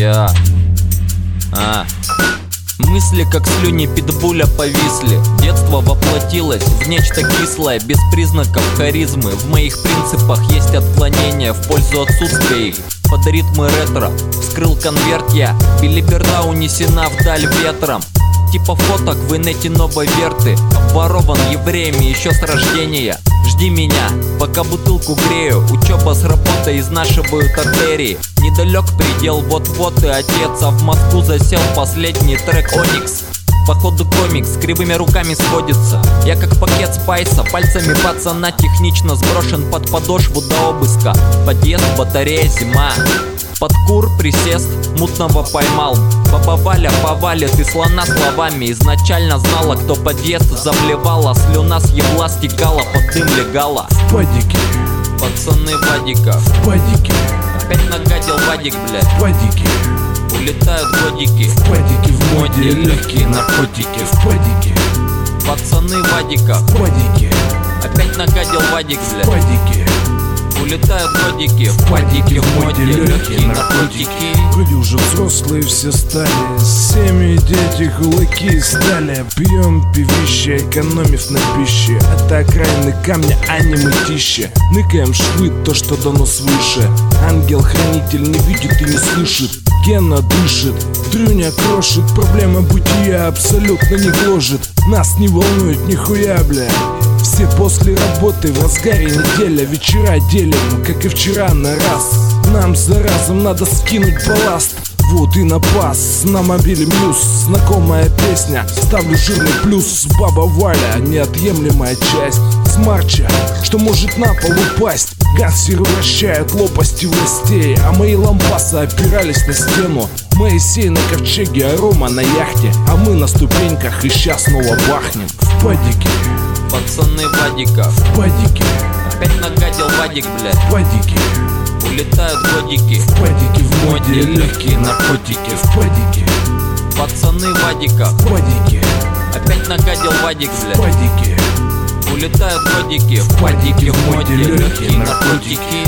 Я. А. Мысли, как слюни питбуля, повисли. Детство воплотилось в нечто кислое Без признаков харизмы. В моих принципах есть отклонения В пользу отсутствия их. Под ритмы ретро Вскрыл конверт я Билиберда унесена вдаль ветром. Типа фоток в инете новой верты Обворован евреями еще с рождения Жди меня, пока бутылку грею. Учеба с работой изнашивают артерии. Недалек предел, вот-вот и отец А в Москву засел последний трек Оникс. Походу комикс с кривыми руками сходится Я как пакет спайса, пальцами пацана Технично сброшен под подошву до обыска. Подъезд, батарея, зима под кур присест, мутного поймал. Баба Валя повалит и слона словами Изначально знала, кто подъезд заблевала. Слюна с ебла стекала под дым легала. В падике, Пацаны Вадика. В падике, Опять нагадил Вадик, блядь. В падике, Улетают годики. В падике В моде легкие наркотики. В падике, Пацаны Вадика. В падике, Опять нагадил Вадик, в блядь. Падике Улетают годики В падике в моде легкие наркотики. Вроде уже взрослые все стали. Семьи, дети, кулаки стали Пьем пивище, экономив на пище. Это окраины камня, а не мытища. Ныкаем швы, то, что дано свыше Ангел-хранитель не видит и не слышит. Гена дышит, Дрюня крошит. Проблема бытия абсолютно не гложет. Нас не волнует нихуя, бля все после работы в разгаре неделя Вечера делим, как и вчера на раз. Нам за разом надо скинуть балласт. Вот и на пас, на мобиле Мьюз Знакомая песня, ставлю жирный плюс. Баба Валя, неотъемлемая часть. Смарча, что может на пол упасть? Гансеры вращают лопасти властей А мои лампасы опирались на стену. Моисей на ковчеге, а Рома на яхте. А мы на ступеньках и сейчас снова бахнем. В падике, Пацаны Вадика. В падике, Опять нагадил Вадик, блядь. В падике Улетают годики. В падике в моде легкие наркотики. В падике, Пацаны Вадика. В падике, Опять нагадил Вадик, в блядь. Падике Улетают годики. В падике в моде легкие наркотики